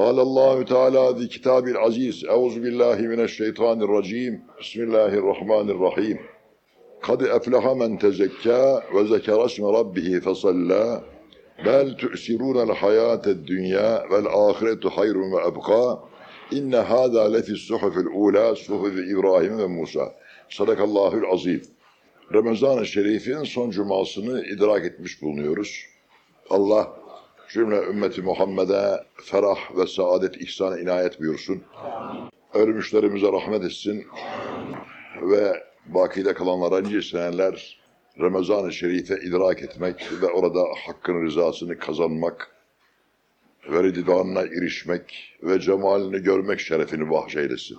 قال الله تعالى في كتاب العزيز أعوذ بالله من الشيطان الرجيم بسم الله الرحمن الرحيم قد أفلح من تزكى وذكر اسم ربه فصلى بل تؤثرون الحياة الدنيا والآخرة خير وأبقى إن هذا لفي الصحف الأولى صحف إبراهيم وموسى صدق الله العظيم Ramazan-ı Şerif'in son cumasını idrak etmiş bulunuyoruz. Allah cümle ümmeti Muhammed'e ferah ve saadet ihsan inayet buyursun. Ölmüşlerimize rahmet etsin ve bakide kalanlara nice seneler Ramazan-ı Şerif'e idrak etmek ve orada hakkın rızasını kazanmak ve ridvanına erişmek ve cemalini görmek şerefini bahşeylesin.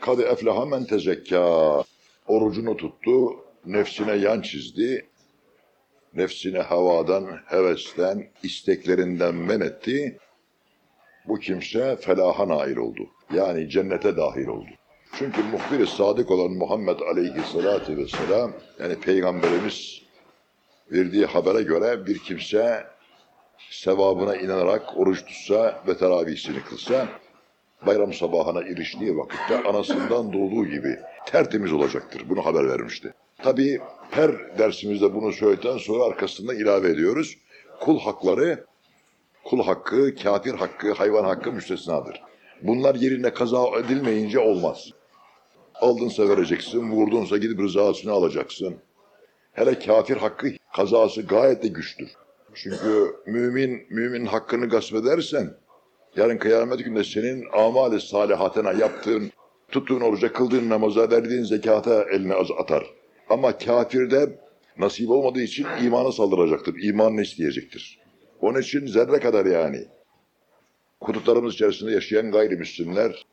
Kadı eflaha men tezekka. Orucunu tuttu, nefsine yan çizdi, nefsini havadan, hevesten, isteklerinden men etti. Bu kimse felaha nail oldu. Yani cennete dahil oldu. Çünkü muhbir-i sadık olan Muhammed aleyhissalatü vesselam, yani Peygamberimiz verdiği habere göre bir kimse sevabına inanarak oruç tutsa ve teravihisini kılsa, bayram sabahına eriştiği vakitte anasından doğduğu gibi tertemiz olacaktır. Bunu haber vermişti. Tabii her dersimizde bunu söyledikten sonra arkasında ilave ediyoruz. Kul hakları, kul hakkı, kafir hakkı, hayvan hakkı müstesnadır. Bunlar yerine kaza edilmeyince olmaz. Aldınsa vereceksin, vurdunsa gidip rızasını alacaksın. Hele kafir hakkı kazası gayet de güçtür. Çünkü mümin, müminin hakkını gasp edersen, yarın kıyamet günde senin amali salihatına yaptığın, tuttuğun oruca, kıldığın namaza, verdiğin zekata eline atar. Ama kafirde nasip olmadığı için imana saldıracaktır, imanını isteyecektir. Onun için zerre kadar yani. Hudutlarımız içerisinde yaşayan gayrimüslimler,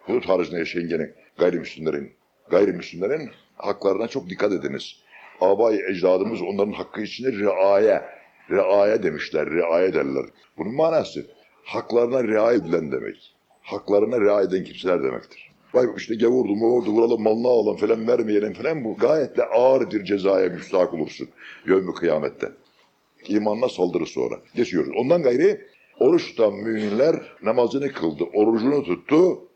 hudut haricinde yaşayan gene gayrimüslimlerin, gayrimüslimlerin haklarına çok dikkat ediniz. Abay ecdadımız onların hakkı içinde riaya, riaya demişler, riaya derler. Bunun manası haklarına riayet edilen demek. Haklarına riayet eden kimseler demektir. Vay işte gavurdu, muğurdu, vuralım, malını alalım falan vermeyelim falan bu gayet de ağır bir cezaya müstahak olursun. Yövmü kıyamette. İmanına saldırı sonra. Geçiyoruz. Ondan gayri oruç tutan müminler namazını kıldı, orucunu tuttu.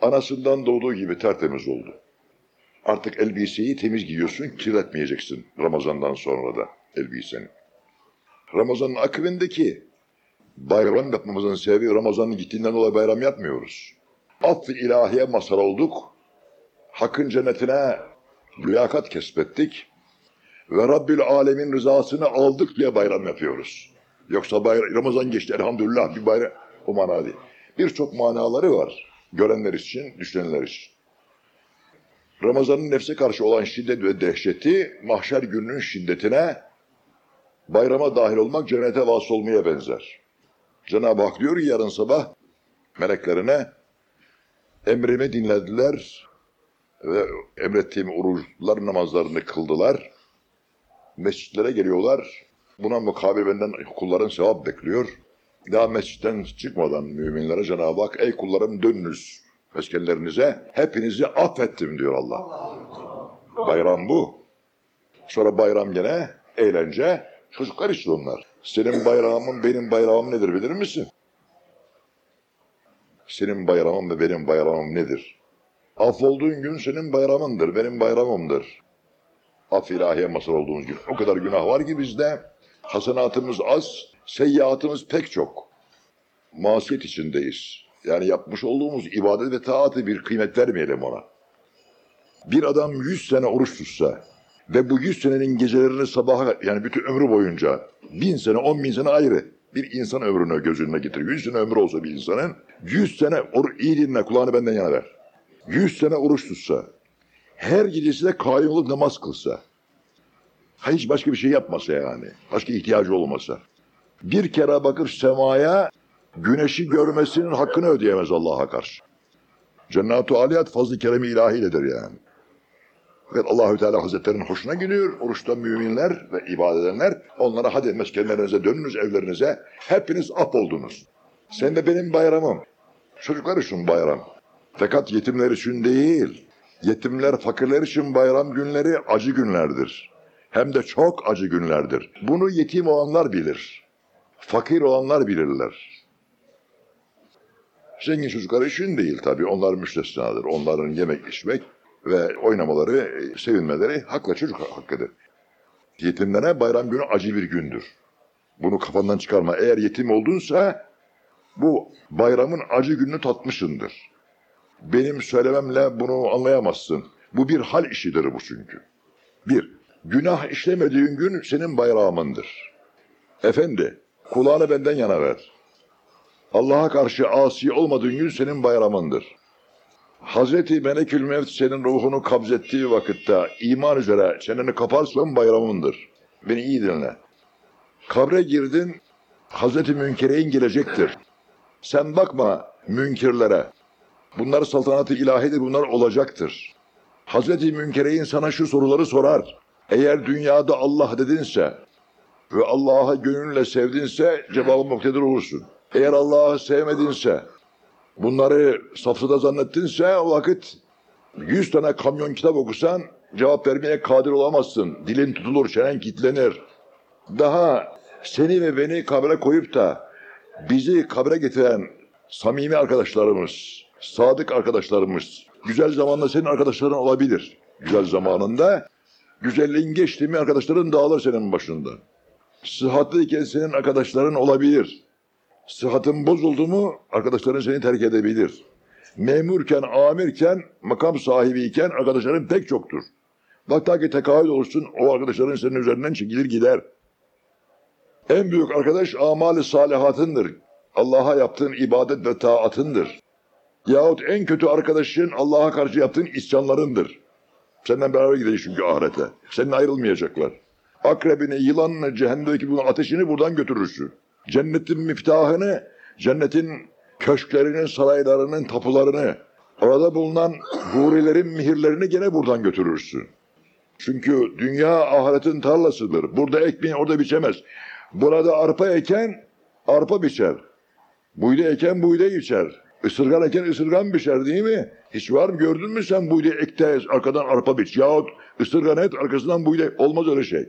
Anasından doğduğu gibi tertemiz oldu. Artık elbiseyi temiz giyiyorsun, kirletmeyeceksin Ramazan'dan sonra da elbiseni. Ramazan'ın akıbindeki bayram yapmamızın sebebi Ramazan'ın gittiğinden dolayı bayram yapmıyoruz. Affı ilahiye mazhar olduk. Hakkın cennetine liyakat kesbettik. Ve Rabbül Alemin rızasını aldık diye bayram yapıyoruz. Yoksa bayram, Ramazan geçti elhamdülillah bir bayram o mana değil. Birçok manaları var. Görenler için, düşünenler için. Ramazan'ın nefse karşı olan şiddet ve dehşeti mahşer gününün şiddetine bayrama dahil olmak cennete vasıl olmaya benzer. Cenab-ı Hak diyor ki yarın sabah meleklerine emrimi dinlediler ve emrettiğim oruçlar namazlarını kıldılar. Mescitlere geliyorlar. Buna mukabil benden kulların sevap bekliyor. Daha mescitten çıkmadan müminlere Cenab-ı Hak ey kullarım dönünüz meskenlerinize hepinizi affettim diyor Allah. Bayram bu. Sonra bayram gene eğlence çocuklar için onlar. Senin bayramın benim bayramım nedir bilir misin? Senin bayramın ve benim bayramım nedir? Af olduğun gün senin bayramındır, benim bayramımdır. Af ilahiye masal olduğumuz gün. O kadar günah var ki bizde. Hasenatımız az, seyyiatımız pek çok. Masiyet içindeyiz. Yani yapmış olduğumuz ibadet ve taatı bir kıymet vermeyelim ona. Bir adam yüz sene oruç tutsa ve bu yüz senenin gecelerini sabaha yani bütün ömrü boyunca bin sene, on bin sene ayrı bir insan ömrünü gözüne getir. Yüz sene ömrü olsa bir insanın yüz sene or iyi dinle kulağını benden yana ver. Yüz sene oruç tutsa, her gecesi de kayyum olup namaz kılsa, hiç başka bir şey yapmasa yani, başka ihtiyacı olmasa, bir kere bakır semaya, güneşi görmesinin hakkını ödeyemez Allah'a karşı. Cennet-u Aliyat fazl-ı keremi ilahiyledir yani. Fakat Allahü Teala Hazretleri'nin hoşuna gidiyor. Oruçta müminler ve ibadet onlara hadi meskenlerinize dönünüz evlerinize. Hepiniz af oldunuz. Sen de benim bayramım. Çocuklar için bayram. Fakat yetimler için değil. Yetimler, fakirler için bayram günleri acı günlerdir. Hem de çok acı günlerdir. Bunu yetim olanlar bilir. fakir olanlar bilirler. Zengin çocuklar için değil tabii. Onlar müstesnadır. Onların yemek içmek ve oynamaları, e, sevinmeleri hakla çocuk hakkıdır. Yetimlere bayram günü acı bir gündür. Bunu kafandan çıkarma. Eğer yetim oldunsa bu bayramın acı gününü tatmışındır. Benim söylememle bunu anlayamazsın. Bu bir hal işidir bu çünkü. Bir, günah işlemediğin gün senin bayramındır. Efendi, kulağını benden yana ver. Allah'a karşı asi olmadığın gün senin bayramındır. Hazreti Melekül Mevt senin ruhunu kabzettiği vakitte iman üzere çeneni kaparsan bayramındır. Beni iyi dinle. Kabre girdin, Hazreti Münkereyn gelecektir. Sen bakma münkirlere. Bunlar saltanatı ilahidir, bunlar olacaktır. Hazreti Münkereyn sana şu soruları sorar. Eğer dünyada Allah dedinse ve Allah'a gönülle sevdinse cevabı muktedir olursun. Eğer Allah'ı sevmedinse, bunları safsada zannettinse o vakit yüz tane kamyon kitap okusan cevap vermeye kadir olamazsın. Dilin tutulur, çenen kitlenir. Daha seni ve beni kabre koyup da bizi kabre getiren samimi arkadaşlarımız, sadık arkadaşlarımız, güzel zamanda senin arkadaşların olabilir. Güzel zamanında güzelliğin geçti mi arkadaşların dağılır senin başında. Sıhhatliyken senin arkadaşların olabilir. Sıhhatın bozuldu mu arkadaşların seni terk edebilir. Memurken, amirken, makam sahibiyken arkadaşların pek çoktur. Hatta ki tekahül olursun o arkadaşların senin üzerinden çekilir gider. En büyük arkadaş amali salihatındır. Allah'a yaptığın ibadet ve taatındır. Yahut en kötü arkadaşın Allah'a karşı yaptığın isyanlarındır. Senden beraber gidecek çünkü ahirete. Seninle ayrılmayacaklar. Akrebini, yılanını, cehennemdeki bunun ateşini buradan götürürsün. Cennetin miftahını, cennetin köşklerinin, saraylarının, tapularını, orada bulunan hurilerin mihirlerini gene buradan götürürsün. Çünkü dünya ahiretin tarlasıdır. Burada ekmeği orada biçemez. Burada arpa eken arpa biçer. Buğday eken buğday içer. Isırgan eken ısırgan biçer değil mi? Hiç var mı gördün mü sen buğday ekte arkadan arpa biç yahut ısırgan et arkasından buğday olmaz öyle şey.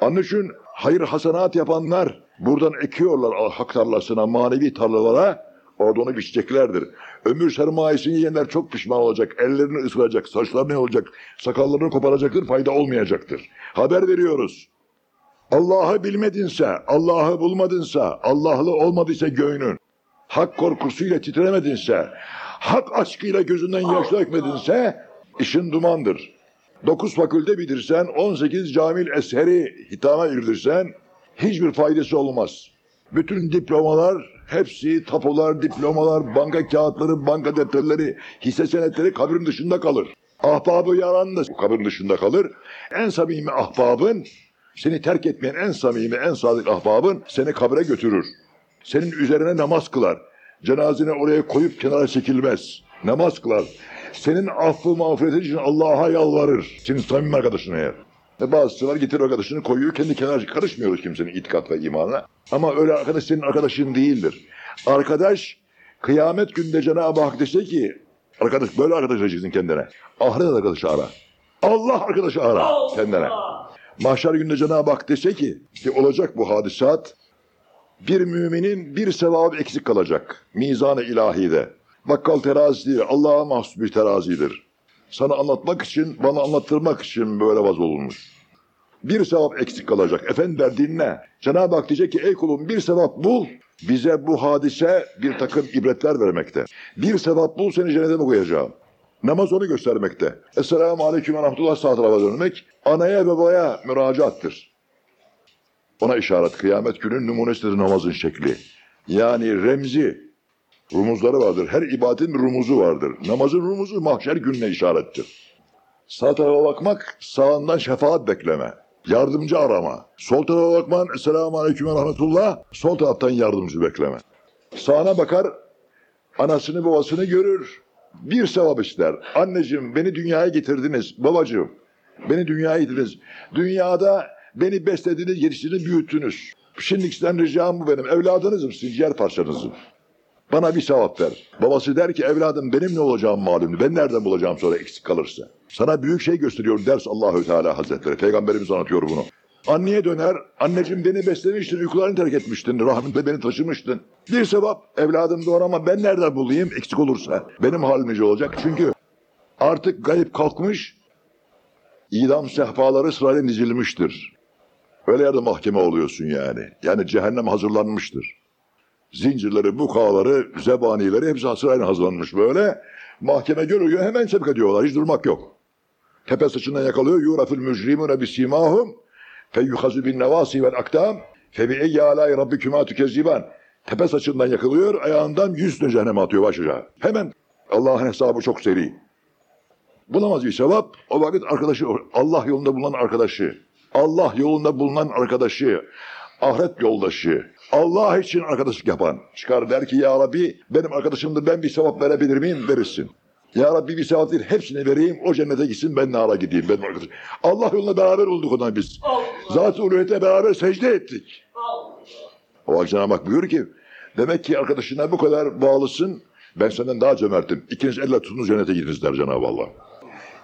Onun için hayır hasanat yapanlar buradan ekiyorlar hak tarlasına, manevi tarlalara. Orada onu biçeceklerdir. Ömür sermayesini yiyenler çok pişman olacak. Ellerini ısıracak, saçlarını olacak, sakallarını koparacaktır, fayda olmayacaktır. Haber veriyoruz. Allah'ı bilmedinse, Allah'ı bulmadınsa, Allah'lı olmadıysa göğünün, hak korkusuyla titremedinse, hak aşkıyla gözünden yaş dökmedinse, işin dumandır. Dokuz fakülte bitirsen, 18 camil eseri hitama girdirsen, hiçbir faydası olmaz. Bütün diplomalar, hepsi tapular, diplomalar, banka kağıtları, banka defterleri, hisse senetleri kabrin dışında kalır. Ahbabı yaran da kabrin dışında kalır. En samimi ahbabın, seni terk etmeyen en samimi, en sadık ahbabın seni kabre götürür. Senin üzerine namaz kılar. Cenazeni oraya koyup kenara çekilmez. Namaz kılar. Senin affı mağfiretin için Allah'a yalvarır. Senin samimi arkadaşın eğer. Ve bazısı var getirir arkadaşını koyuyor kendi kenara karışmıyoruz kimsenin itikat ve imanına. Ama öyle arkadaş senin arkadaşın değildir. Arkadaş kıyamet günde Cenab-ı Hak dese ki arkadaş böyle arkadaş arayacaksın kendine. Ahiret arkadaşı ara. Allah arkadaşı ara kendine. Mahşer günde Cenab-ı Hak dese ki, ki olacak bu hadisat, bir müminin bir sevabı eksik kalacak. Mizan-ı ilahide. Bakkal terazi değil, Allah'a mahsus bir terazidir. Sana anlatmak için, bana anlattırmak için böyle vaz olunmuş. Bir sevap eksik kalacak. Efendiler dinle. Cenab-ı Hak diyecek ki ey kulum bir sevap bul. Bize bu hadise bir takım ibretler vermekte. Bir sevap bul seni cennete mi koyacağım? Namaz onu göstermekte. Esselamu Aleyküm ve Rahmetullah sağ tarafa dönmek anaya babaya müracaattır. Ona işaret kıyamet günün numunesidir namazın şekli. Yani remzi, rumuzları vardır. Her ibadetin rumuzu vardır. Namazın rumuzu mahşer gününe işarettir. Sağ tarafa bakmak, sağından şefaat bekleme. Yardımcı arama. Sol tarafa bakman, Esselamu Aleyküm ve Rahmetullah, sol taraftan yardımcı bekleme. Sağına bakar, anasını babasını görür, bir sevap ister. Anneciğim beni dünyaya getirdiniz. Babacığım beni dünyaya getirdiniz. Dünyada beni beslediniz, yetiştirdiniz, büyüttünüz. Şimdi sizden ricam bu benim. Evladınızım, sizin ciğer parçanızım. Bana bir sevap ver. Babası der ki evladım benim ne olacağım malum. Ben nereden bulacağım sonra eksik kalırsa. Sana büyük şey gösteriyor ders Allahü Teala Hazretleri. Peygamberimiz anlatıyor bunu. Anneye döner. Anneciğim beni beslemiştin, uykularını terk etmiştin. Rahmetle beni taşımıştın. Bir sevap evladım doğru ama ben nereden bulayım eksik olursa? Benim halim nice olacak. Çünkü artık gayip kalkmış, idam sehpaları sırayla dizilmiştir. Öyle yerde mahkeme oluyorsun yani. Yani cehennem hazırlanmıştır. Zincirleri, bukaları, zebanileri hepsi sırayla hazırlanmış böyle. Mahkeme görüyor hemen sevk ediyorlar. Hiç durmak yok. Tepe saçından yakalıyor. Yurafil mücrimune bisimahum feyyuhazu bin nevasi vel aktam fe bi eyyi alâi rabbikümâ tükezziban. Tepe saçından yakalıyor. Ayağından yüz tane cehenneme atıyor başuca. Hemen Allah'ın hesabı çok seri. Bulamaz bir sevap. O vakit arkadaşı, Allah yolunda bulunan arkadaşı, Allah yolunda bulunan arkadaşı, ahiret yoldaşı, Allah için arkadaşlık yapan çıkar der ki ya Rabbi benim arkadaşımdır ben bir sevap verebilir miyim? Verirsin. Ya Rabbi bir sevap değil hepsini vereyim o cennete gitsin ben nara gideyim benim arkadaşım. Allah yolunda beraber olduk ondan biz. Zat-ı uluhiyete beraber secde ettik. O vakit Cenab-ı Hak buyuruyor ki demek ki arkadaşına bu kadar bağlısın ben senden daha cömertim. İkiniz elle tutunuz cennete gidiniz der Cenab-ı Allah.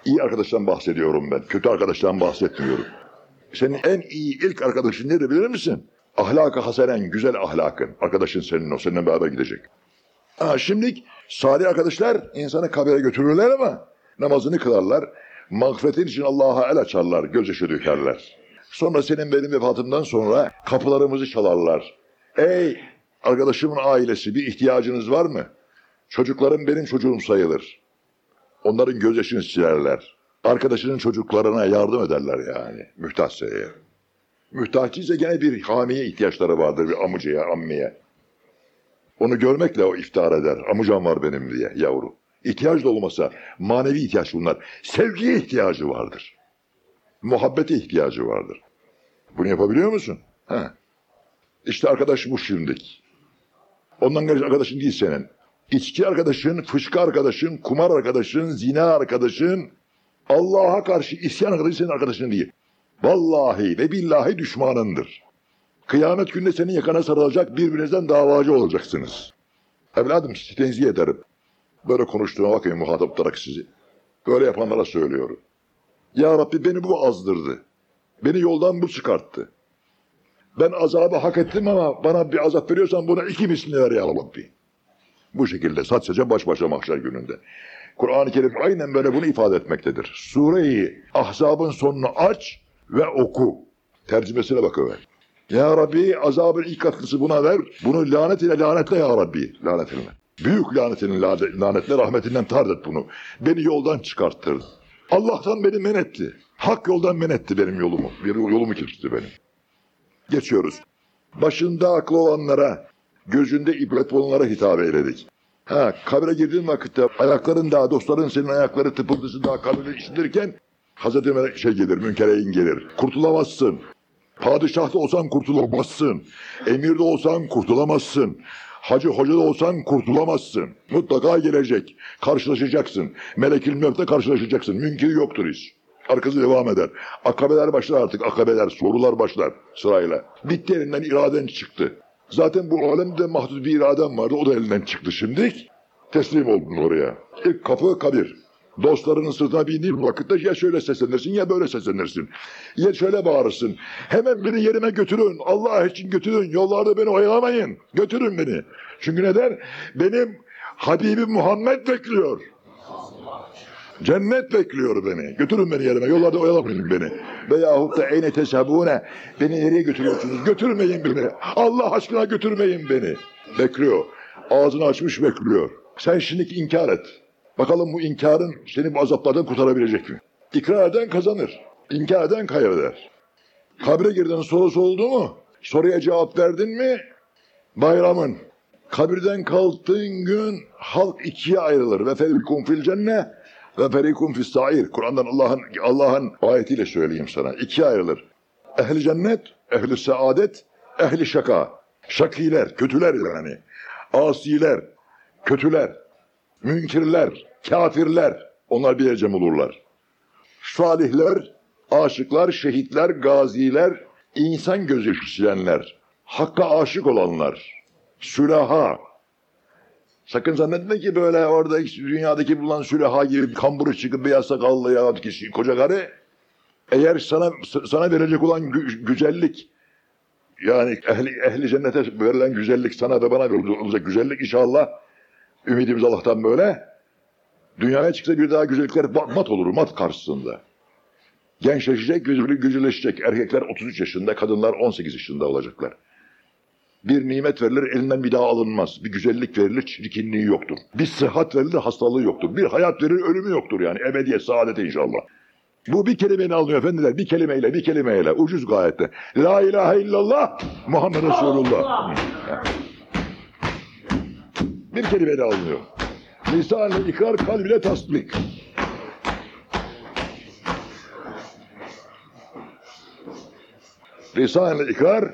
İyi arkadaştan bahsediyorum ben. Kötü arkadaştan bahsetmiyorum. Senin en iyi ilk arkadaşın nedir bilir misin? Ahlakı hasenen, güzel ahlakın. Arkadaşın senin o, seninle beraber gidecek. Ha, şimdilik salih arkadaşlar insanı kabire götürürler ama namazını kılarlar. Mağfiretin için Allah'a el açarlar, gözyaşı dökerler. Sonra senin benim vefatımdan sonra kapılarımızı çalarlar. Ey arkadaşımın ailesi bir ihtiyacınız var mı? Çocuklarım benim çocuğum sayılır. Onların gözyaşını silerler. Arkadaşının çocuklarına yardım ederler yani. Mühtaçsa eğer. Mühtaç ise gene bir hamiye ihtiyaçları vardır. Bir amcaya, ammeye. Onu görmekle o iftihar eder. Amucam var benim diye yavru. İhtiyaç da olmasa manevi ihtiyaç bunlar. Sevgiye ihtiyacı vardır. Muhabbete ihtiyacı vardır. Bunu yapabiliyor musun? Ha. İşte arkadaş bu şimdilik. Ondan geri arkadaşın değil senin. İçki arkadaşın, fışkı arkadaşın, kumar arkadaşın, zina arkadaşın, Allah'a karşı isyan arkadaşın senin arkadaşın değil. Vallahi ve billahi düşmanındır. Kıyamet günde senin yakana sarılacak birbirinizden davacı olacaksınız. Evladım sizi tenzih ederim. Böyle konuştuğuma bakmayın muhatap olarak sizi. Böyle yapanlara söylüyorum. Ya Rabbi beni bu azdırdı. Beni yoldan bu çıkarttı. Ben azabı hak ettim ama bana bir azap veriyorsan buna iki mislini ver ya Rabbi. Bu şekilde sadece baş başa mahşer gününde. Kur'an-ı Kerim aynen böyle bunu ifade etmektedir. Sureyi Ahzab'ın sonunu aç ve oku. Tercümesine bakıver. Ya Rabbi azabın ilk katkısı buna ver. Bunu lanet ile lanetle ya Rabbi. Lanetinle. Büyük lanetinin lanetle rahmetinden tard et bunu. Beni yoldan çıkarttırdı. Allah'tan beni men etti. Hak yoldan men etti benim yolumu. Bir yolumu kilitli benim. Geçiyoruz. Başında aklı olanlara, gözünde ibret olanlara hitap eyledik. Ha, kabire girdiğin vakitte ayakların daha, dostların senin ayakları tıpıldısı daha kabire işitirken Hazreti Ömer şey gelir, münkereyin gelir. Kurtulamazsın. Padişahta olsan kurtulamazsın. Emirde olsan kurtulamazsın. Hacı hoca da olsan kurtulamazsın. Mutlaka gelecek. Karşılaşacaksın. Melekil Mevte karşılaşacaksın. Münkiri yoktur hiç. Arkası devam eder. Akabeler başlar artık. Akabeler, sorular başlar sırayla. Bitti elinden iraden çıktı. Zaten bu alemde mahdut bir iraden vardı. O da elinden çıktı şimdi. Teslim oldun oraya. İlk kapı kabir. Dostlarının sırtına bindiğin vakitte ya şöyle seslenirsin ya böyle seslenirsin. Ya şöyle bağırırsın. Hemen beni yerime götürün. Allah için götürün. Yollarda beni oyalamayın. Götürün beni. Çünkü neden? Benim Habibim Muhammed bekliyor. Cennet bekliyor beni. Götürün beni yerime. Yollarda oyalamayın beni. Veyahut da eyne tesabune. Beni nereye götürüyorsunuz? Götürmeyin beni. Allah aşkına götürmeyin beni. Bekliyor. Ağzını açmış bekliyor. Sen şimdi inkar et. Bakalım bu inkarın seni bu azaplardan kurtarabilecek mi? İkrar eden kazanır. İnkar eden kaybeder. Kabre girdin sorusu oldu mu? Soruya cevap verdin mi? Bayramın. Kabirden kalktığın gün halk ikiye ayrılır. Ve ferikum fil cenne ve ferikum fis sair. Kur'an'dan Allah'ın Allah'ın ayetiyle söyleyeyim sana. İkiye ayrılır. Ehli cennet, ehli saadet, ehli şaka. Şakiler, kötüler yani. Asiler, kötüler, münkirler, kafirler. Onlar bir yere olurlar. Salihler, aşıklar, şehitler, gaziler, insan gözü silenler, hakka aşık olanlar, sülaha. Sakın zannetme ki böyle orada dünyadaki bulunan sülaha gibi kamburu çıkıp beyaz sakallı ya kişi, koca karı Eğer sana sana verecek olan gü- güzellik yani ehli, ehli cennete verilen güzellik sana ve bana olacak güzellik inşallah ümidimiz Allah'tan böyle. Dünyaya çıksa bir daha güzellikler ma- mat olur mat karşısında. Gençleşecek, güzellik güzelleşecek. Erkekler 33 yaşında, kadınlar 18 yaşında olacaklar. Bir nimet verilir, elinden bir daha alınmaz. Bir güzellik verilir, çirkinliği yoktur. Bir sıhhat verilir, hastalığı yoktur. Bir hayat verir, ölümü yoktur yani. Ebediyet, saadet inşallah. Bu bir kelimeyle alınıyor efendiler. Bir kelimeyle, bir kelimeyle. Ucuz gayet de. La ilahe illallah Muhammed Resulullah. Bir kelimeyle alınıyor. Lisan-ı ikrar, kalb-ile tasdik. Lisan-ı ikrar,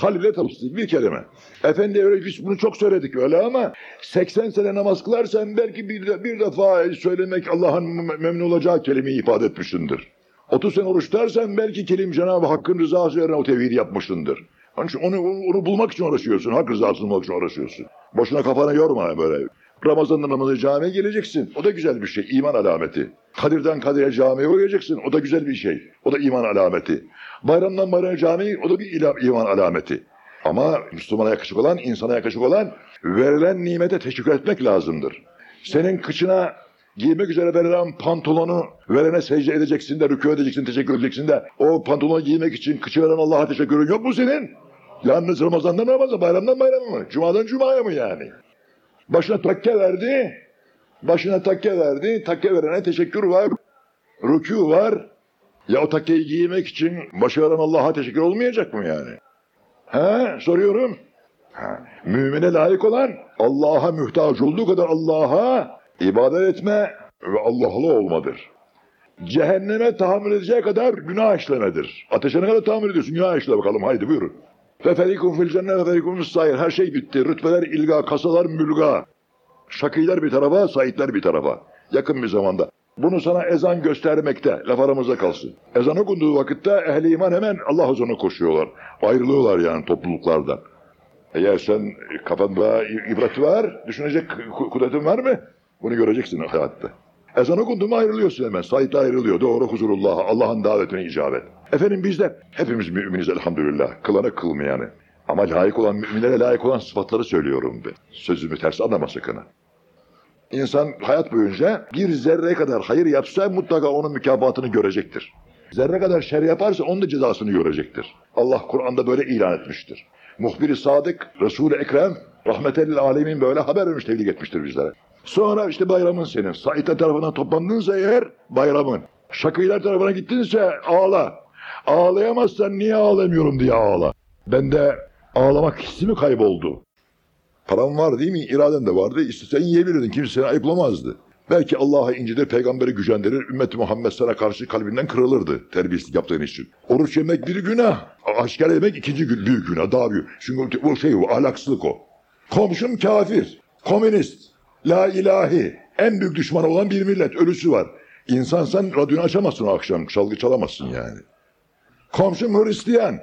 kalb-ile tasdik. Bir kelime. Efendi öyle biz bunu çok söyledik öyle ama 80 sene namaz kılarsan belki bir, bir defa söylemek Allah'ın memnun olacağı kelimeyi ifade etmişsindir. 30 sene oruç dersen belki kelim Cenab-ı Hakk'ın rızası üzerine o tevhidi yapmışsındır. Onun için onu, onu bulmak için uğraşıyorsun. Hak rızasını bulmak için uğraşıyorsun. Boşuna kafanı yorma böyle. Ramazan'da namaza camiye geleceksin. O da güzel bir şey. iman alameti. Kadir'den Kadir'e camiye uğrayacaksın. O da güzel bir şey. O da iman alameti. Bayramdan bayrama camiye o da bir iman alameti. Ama Müslümana yakışık olan, insana yakışık olan verilen nimete teşekkür etmek lazımdır. Senin kıçına giymek üzere verilen pantolonu verene secde edeceksin de rükû edeceksin, teşekkür edeceksin de o pantolonu giymek için kıçı veren Allah'a teşekkürün yok mu senin? Yalnız Ramazan'dan Ramazan, bayramdan bayrama mı? Cuma'dan Cuma'ya mı yani? Başına takke verdi, başına takke verdi, takke verene teşekkür var, rükû var. Ya o takkeyi giymek için başı veren Allah'a teşekkür olmayacak mı yani? He soruyorum. Ha. Mümine layık olan Allah'a mühtaç olduğu kadar Allah'a ibadet etme ve Allah'lı olmadır. Cehenneme tahammül edeceği kadar günah işlemedir. Ateşe ne kadar tahammül ediyorsun? Günah işle bakalım haydi buyurun. Ve ferikum fil cennet ve ferikum fis sair. Her şey bitti. Rütbeler ilga, kasalar mülga. Şakiler bir tarafa, saitler bir tarafa. Yakın bir zamanda. Bunu sana ezan göstermekte. Laf aramızda kalsın. Ezan okunduğu vakitte ehli iman hemen Allah huzuruna koşuyorlar. Ayrılıyorlar yani topluluklardan. Eğer sen kafanda ibret var, düşünecek ku- kudretin var mı? Bunu göreceksin hayatta. Ezan okundu mu ayrılıyorsun hemen. Saitler ayrılıyor. Doğru huzurullah'a, Allah'ın davetine icabet. Efendim bizler hepimiz müminiz elhamdülillah. Kılanı kılmayanı. Ama layık olan, müminlere layık olan sıfatları söylüyorum ben. Sözümü ters anlama sakın. İnsan hayat boyunca bir zerre kadar hayır yapsa mutlaka onun mükafatını görecektir. Zerre kadar şer yaparsa onun da cezasını görecektir. Allah Kur'an'da böyle ilan etmiştir. Muhbir-i Sadık, Resul-i Ekrem, rahmetellil alemin böyle haber vermiş, tebliğ etmiştir bizlere. Sonra işte bayramın senin. Saitler tarafından toplandınsa eğer bayramın. Şakıylar tarafına gittinse ağla. Ağlayamazsan niye ağlamıyorum diye ağla. Bende ağlamak hissi mi kayboldu? Param var değil mi? İraden de vardı. İstesen yiyebilirdin. Kimse seni ayıplamazdı. Belki Allah'a incidir, peygamberi gücendirir, ümmeti Muhammed sana karşı kalbinden kırılırdı terbiyesizlik yaptığın için. Oruç yemek bir günah, aşkar yemek ikinci gün büyük günah, daha büyük. Çünkü o şey o, ahlaksızlık o. Komşum kafir, komünist, la ilahi, en büyük düşmanı olan bir millet, ölüsü var. İnsansan radyonu açamazsın akşam, çalgı çalamazsın yani. Komşum Hristiyan,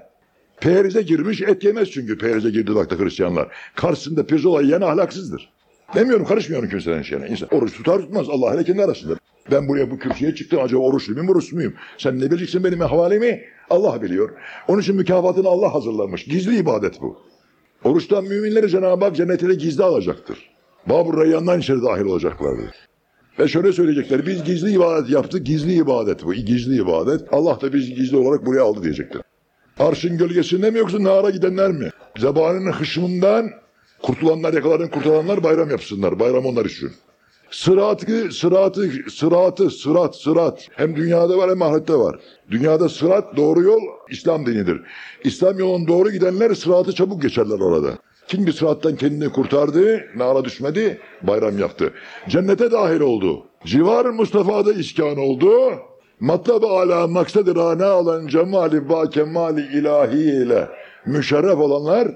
Perize girmiş et yemez çünkü perize girdi vakti Hristiyanlar. Karşısında pirzola yiyen ahlaksızdır. Demiyorum karışmıyorum kimsenin şeyine. İnsan oruç tutar tutmaz Allah ile kendi arasında. Ben buraya bu kürsüye çıktım acaba oruçlu muyum oruçlu muyum? Sen ne bileceksin benim havalemi? Allah biliyor. Onun için mükafatını Allah hazırlamış. Gizli ibadet bu. Oruçtan müminleri Cenab-ı Hak cennetine gizli alacaktır. Babur Reyyan'dan içeri dahil olacaklardır. Ve şöyle söyleyecekler, biz gizli ibadet yaptık, gizli ibadet bu, gizli ibadet. Allah da bizi gizli olarak buraya aldı diyecekler. Arşın gölgesinde mi yoksa nara gidenler mi? Zebaninin hışmından kurtulanlar yakaların kurtulanlar bayram yapsınlar. Bayram onlar için. Sıratı, sıratı, sıratı, sırat, sırat. Hem dünyada var hem ahirette var. Dünyada sırat doğru yol İslam dinidir. İslam yolun doğru gidenler sıratı çabuk geçerler orada. Kim bir sırattan kendini kurtardı, nara düşmedi, bayram yaptı. Cennete dahil oldu. Civar Mustafa'da iskan oldu. Matlab-ı ala maksadı rana alan cemali va kemali ilahi ile müşerref olanlar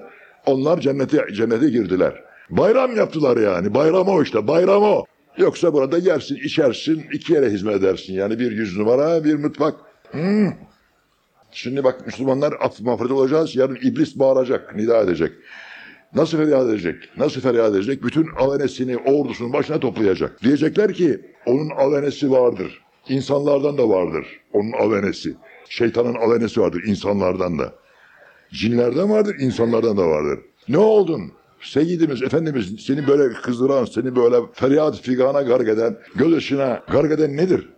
onlar cennete cennete girdiler. Bayram yaptılar yani. Bayram o işte. Bayram o. Yoksa burada yersin, içersin, iki yere hizmet edersin. Yani bir yüz numara, bir mutfak. Hmm. Şimdi bak Müslümanlar af mağfiret olacağız. Yarın iblis bağıracak, nida edecek. Nasıl feryat edecek? Nasıl feryat edecek? Bütün avenesini ordusunun başına toplayacak. Diyecekler ki onun avenesi vardır. İnsanlardan da vardır onun avenesi. Şeytanın alenesi vardır insanlardan da. Cinlerden vardır, insanlardan da vardır. Ne oldun? Seyyidimiz, Efendimiz seni böyle kızdıran, seni böyle feryat figana garg eden, gözyaşına garg eden nedir?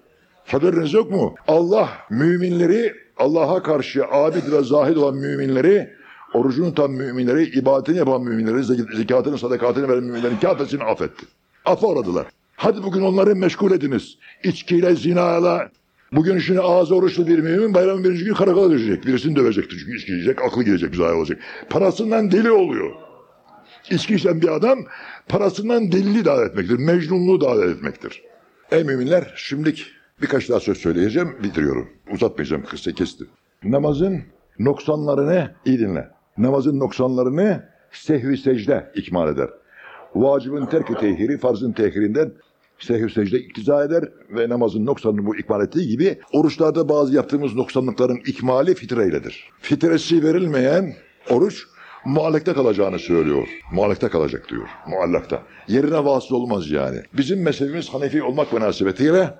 Haberiniz yok mu? Allah müminleri, Allah'a karşı abid ve zahid olan müminleri, orucunu tutan müminleri, ibadetini yapan müminleri, zek- zekatını, sadakatini veren müminlerin kafesini affetti. Affı aradılar. Hadi bugün onları meşgul ediniz. İçkiyle, zinayla. Bugün şimdi ağzı oruçlu bir mümin bayramın birinci günü karakola düşecek. Birisini dövecektir çünkü içki yiyecek, aklı gidecek, güzel olacak. Parasından deli oluyor. İçki içen bir adam parasından deliliği davet etmektir. Mecnunluğu davet etmektir. Ey müminler şimdilik birkaç daha söz söyleyeceğim. Bitiriyorum. Uzatmayacağım. Kısa kestim. Namazın noksanlarını iyi dinle. Namazın noksanlarını sehvi secde ikmal eder. Vacibin terki tehiri farzın tehirinden sehvi secde iktiza eder ve namazın noksanını bu ikmal ettiği gibi oruçlarda bazı yaptığımız noksanlıkların ikmali fitreyledir. Fitresi verilmeyen oruç muallakta kalacağını söylüyor. Muallakta kalacak diyor. Muallakta. Yerine vasıl olmaz yani. Bizim mezhebimiz Hanefi olmak münasebetiyle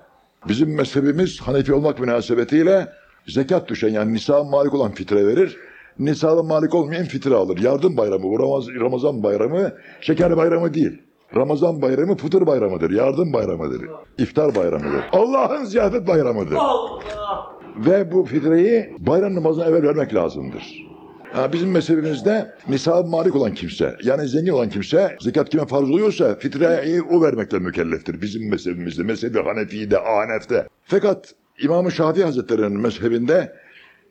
bizim mezhebimiz Hanefi olmak münasebetiyle zekat düşen yani nisaba malik olan fitre verir. Nisaba malik olmayan fitre alır. Yardım bayramı bu Ramaz- Ramazan bayramı şeker bayramı değil. Ramazan bayramı fıtır bayramıdır. Yardım bayramıdır. iftar bayramıdır. Allah'ın ziyafet bayramıdır. Allah! Ve bu fitreyi bayram namazına evvel vermek lazımdır. Ha, bizim mezhebimizde nisab malik olan kimse, yani zengin olan kimse, zekat kime farz oluyorsa fitreyi o vermekle mükelleftir. Bizim mezhebimizde, mezhebi Hanefi'de, Hanef'te. Fakat İmam-ı Şafii Hazretleri'nin mezhebinde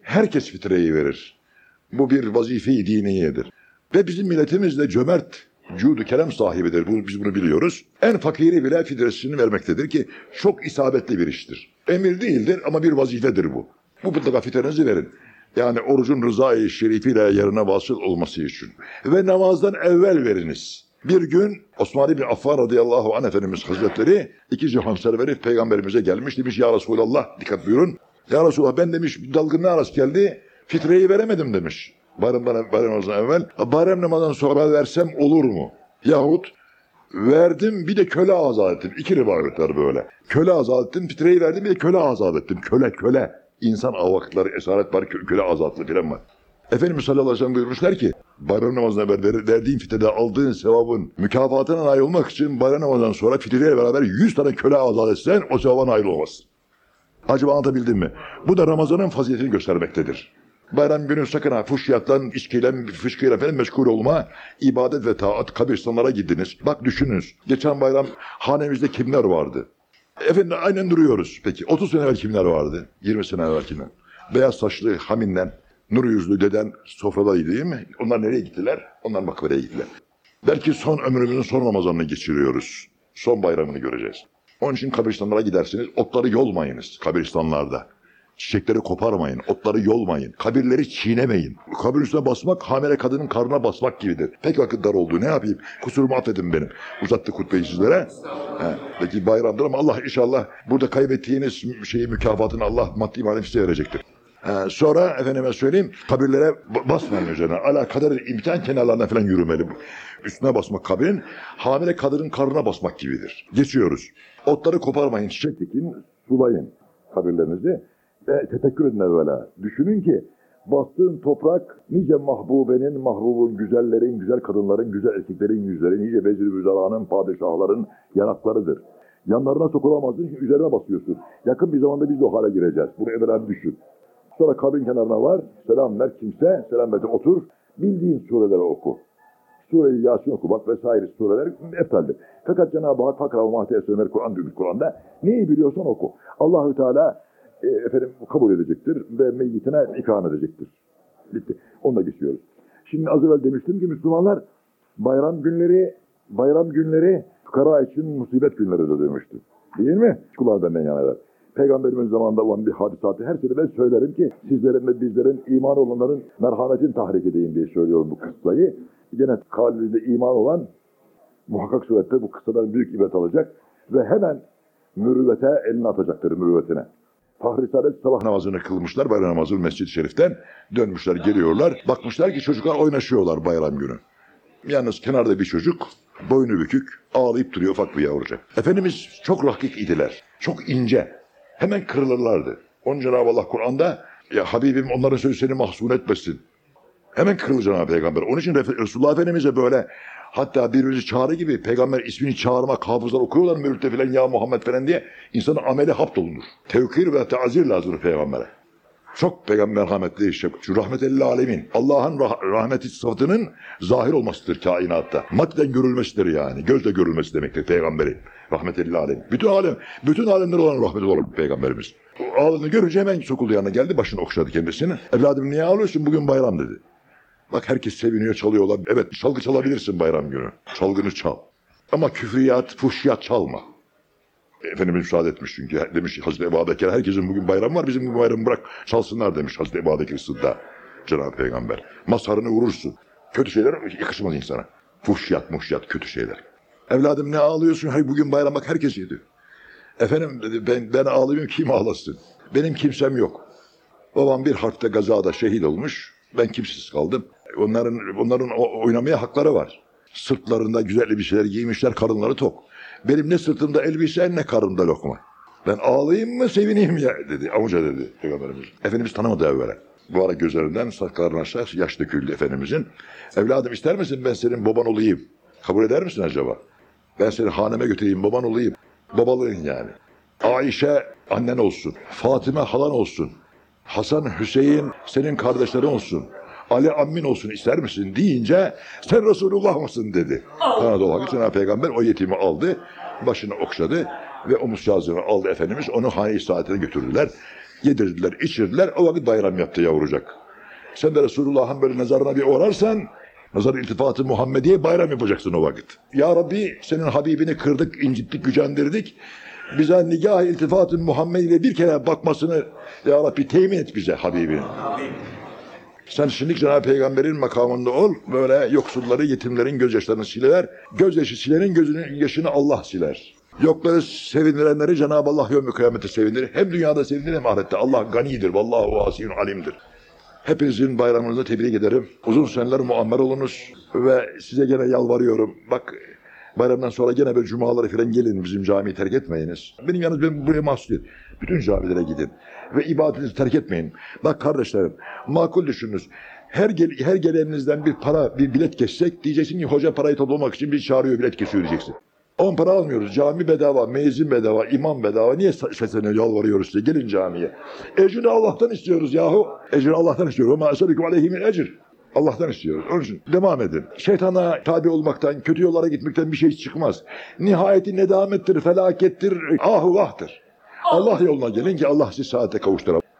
herkes fitreyi verir. Bu bir vazife-i diniyedir. Ve bizim milletimiz de cömert, cudu kerem sahibidir. Bu, biz bunu biliyoruz. En fakiri bile fidresini vermektedir ki çok isabetli bir iştir. Emir değildir ama bir vazifedir bu. Bu mutlaka fitrenizi verin. Yani orucun rızayı şerifiyle yerine vasıl olması için. Ve namazdan evvel veriniz. Bir gün Osman bin Affan radıyallahu anh Efendimiz Hazretleri iki cihan serveri peygamberimize gelmiş demiş ya Resulallah dikkat buyurun. Ya Resulallah ben demiş dalgınlığa rast geldi fitreyi veremedim demiş. Bayram, bayram, bayram namazından evvel. Bayram namazından sonra versem olur mu? Yahut verdim bir de köle azat ettim. İki rivayet var böyle. Köle azat ettim, fitreyi verdim bir de köle azat ettim. Köle köle. İnsan avakları, esaret var, kö- köle azatlı filan var. Efendimiz sallallahu aleyhi ve sellem buyurmuşlar ki bayram namazına ver- verdiğin fitrede aldığın sevabın mükafatına nail olmak için bayram namazından sonra fitreyle beraber 100 tane köle azat etsen o sevaba nail olmazsın. Acaba anlatabildim mi? Bu da Ramazan'ın faziletini göstermektedir. Bayram günü sakın ha fuşyattan, içkiyle, fışkıyla falan meşgul olma. ibadet ve taat, kabristanlara gidiniz. Bak düşününüz. Geçen bayram hanemizde kimler vardı? Efendim aynen duruyoruz. Peki 30 sene evvel kimler vardı? 20 sene evvel kimler? Beyaz saçlı haminden, nur yüzlü deden sofradaydı değil mi? Onlar nereye gittiler? Onlar makbereye gittiler. Belki son ömrümüzün son Ramazanını geçiriyoruz. Son bayramını göreceğiz. Onun için kabristanlara gidersiniz. Otları yolmayınız kabristanlarda. Çiçekleri koparmayın, otları yolmayın, kabirleri çiğnemeyin. Kabir üstüne basmak hamile kadının karnına basmak gibidir. Pek vakit dar oldu ne yapayım? Kusurumu affedin benim. Uzattı kutbeyi sizlere. He, peki bayramdır ama Allah inşallah burada kaybettiğiniz şeyi mükafatını Allah maddi manevi size verecektir. He, sonra efendime söyleyeyim kabirlere ba- basmayın üzerine. Ala kadar imtihan kenarlarına falan yürümeli. Üstüne basmak kabirin hamile kadının karnına basmak gibidir. Geçiyoruz. Otları koparmayın, çiçek dikin, sulayın kabirlerinizi ve tefekkür edin evvela. Düşünün ki bastığın toprak nice mahbubenin, mahbubun, güzellerin, güzel kadınların, güzel erkeklerin yüzleri, nice vezir müzaranın, padişahların yanaklarıdır. Yanlarına sokulamazsın çünkü üzerine basıyorsun. Yakın bir zamanda biz de o hale gireceğiz. Bunu evvela düşün. Sonra kabrin kenarına var. Selam ver kimse. Selam ver otur. Bildiğin sureleri oku. Sure-i Yasin okumak vesaire sureler eftaldir. Fakat Cenab-ı Hak fakra ve söyler Kur'an diyor Kur'an'da. Neyi biliyorsan oku. Allahü Teala e, efendim kabul edecektir ve meyyitine ikram edecektir. Bitti. Onu da geçiyoruz. Şimdi az evvel demiştim ki Müslümanlar bayram günleri bayram günleri fukara için musibet günleri de demişti. Değil mi? Kullar benden yanalar. Peygamberimiz zamanında olan bir hadisatı her sene ben söylerim ki sizlerin ve bizlerin iman olanların merhametin tahrik edeyim diye söylüyorum bu kıssayı. Gene kalbinde iman olan muhakkak surette bu kıssadan büyük ibret alacak ve hemen mürüvvete elini atacaktır mürüvvetine. Fahri Saadet sabah namazını kılmışlar bayram namazını Mescid-i Şerif'ten dönmüşler geliyorlar. Bakmışlar ki çocuklar oynaşıyorlar bayram günü. Yalnız kenarda bir çocuk boynu bükük ağlayıp duruyor ufak bir yavrucak. Efendimiz çok rakik idiler. Çok ince. Hemen kırılırlardı. Onun Cenab-ı Allah Kur'an'da Ya Habibim onların sözü seni mahzun etmesin. Hemen Cenab-ı Peygamber. Onun için Resulullah Efendimiz'e böyle hatta birbirimizi çağrı gibi peygamber ismini çağırmak hafızlar okuyorlar mevlütte filan ya Muhammed falan diye insanın ameli haptolunur. Tevkir ve teazir lazım peygambere. Çok peygamber rahmetli işte. Şu rahmetelli alemin. Allah'ın rah- rahmeti sıfatının zahir olmasıdır kainatta. Madden görülmesidir yani. Gözle görülmesi demektir peygamberin. Rahmetelli alem. Bütün alem, bütün alemler olan rahmet olan peygamberimiz. Ağladığını görünce hemen sokuldu yanına geldi. Başını okşadı kendisini. Evladım niye ağlıyorsun? Bugün bayram dedi. Bak herkes seviniyor, çalıyorlar. Evet çalgı çalabilirsin bayram günü. Çalgını çal. Ama küfriyat, fuhşiyat çalma. Efendimiz müsaade etmiş çünkü. Demiş Hazreti Ebu Bekir herkesin bugün bayram var bizim bu bayramı bırak çalsınlar demiş Hazreti Ebu Bekir Sıdda. Cenab-ı Peygamber. Masarını vurursun. Kötü şeyler yakışmaz insana. Fuhşiyat, muhşiyat, kötü şeyler. Evladım ne ağlıyorsun? Hayır bugün bayram bak herkes yedi. Efendim dedi ben, ben ağlıyorum kim ağlasın? Benim kimsem yok. Babam bir harpte gazada şehit olmuş. Ben kimsesiz kaldım. Onların onların oynamaya hakları var. Sırtlarında güzel bir şeyler giymişler, karınları tok. Benim ne sırtımda elbise ne karnımda lokma. Ben ağlayayım mı sevineyim ya dedi. Amca dedi Peygamberimiz. Efendimiz tanımadı evvela. Bu ara gözlerinden sakallarına aşağı yaş döküldü Efendimizin. Evladım ister misin ben senin baban olayım? Kabul eder misin acaba? Ben seni haneme götüreyim baban olayım. Babalığın yani. Ayşe annen olsun. Fatime halan olsun. Hasan Hüseyin senin kardeşlerin olsun. Ali ammin olsun ister misin deyince sen Resulullah mısın dedi. Anadolu Hakkı Cenab-ı Peygamber o yetimi aldı. Başını okşadı ve omuzcağızını aldı Efendimiz. Onu hane-i saadetine götürdüler. Yedirdiler, içirdiler. O vakit bayram yaptı yavrucak. Sen de Resulullah'ın böyle nazarına bir uğrarsan nazar iltifatı Muhammediye bayram yapacaksın o vakit. Ya Rabbi senin Habibini kırdık, incittik, gücendirdik. Bize nigah iltifatı Muhammed ile bir kere bakmasını Ya Rabbi temin et bize Habibini. Sen şimdi Cenab-ı Peygamber'in makamında ol. Böyle yoksulları, yetimlerin gözyaşlarını siler. Gözyaşı silenin gözünün yaşını Allah siler. Yokları sevindirenleri Cenab-ı Allah yevmi kıyamete sevindirir. Hem dünyada sevindirir hem ahirette. Allah ganidir. Vallahu vasiyun alimdir. Hepinizin bayramınızı tebrik ederim. Uzun seneler muammer olunuz ve size gene yalvarıyorum. Bak bayramdan sonra gene böyle cumaları falan gelin bizim camiyi terk etmeyiniz. Benim yalnız benim buraya mahsus değil. Bütün camilere gidin ve ibadetinizi terk etmeyin. Bak kardeşlerim makul düşününüz. Her, gel, her gelenizden bir para, bir bilet kessek diyeceksin ki hoca parayı toplamak için bir çağırıyor bilet kesiyor diyeceksin. 10 para almıyoruz. Cami bedava, mezun bedava, imam bedava. Niye sesleniyor, yalvarıyoruz size? Gelin camiye. Ecrini Allah'tan istiyoruz yahu. Ecrini Allah'tan istiyoruz. Ama eselüküm aleyhimin ecir. Allah'tan istiyoruz. Onun için devam edin. Şeytana tabi olmaktan, kötü yollara gitmekten bir şey çıkmaz. Nihayeti nedamettir, felakettir, ahu. Allah yoluna gelin ki Allah sizi saate kavuşturur.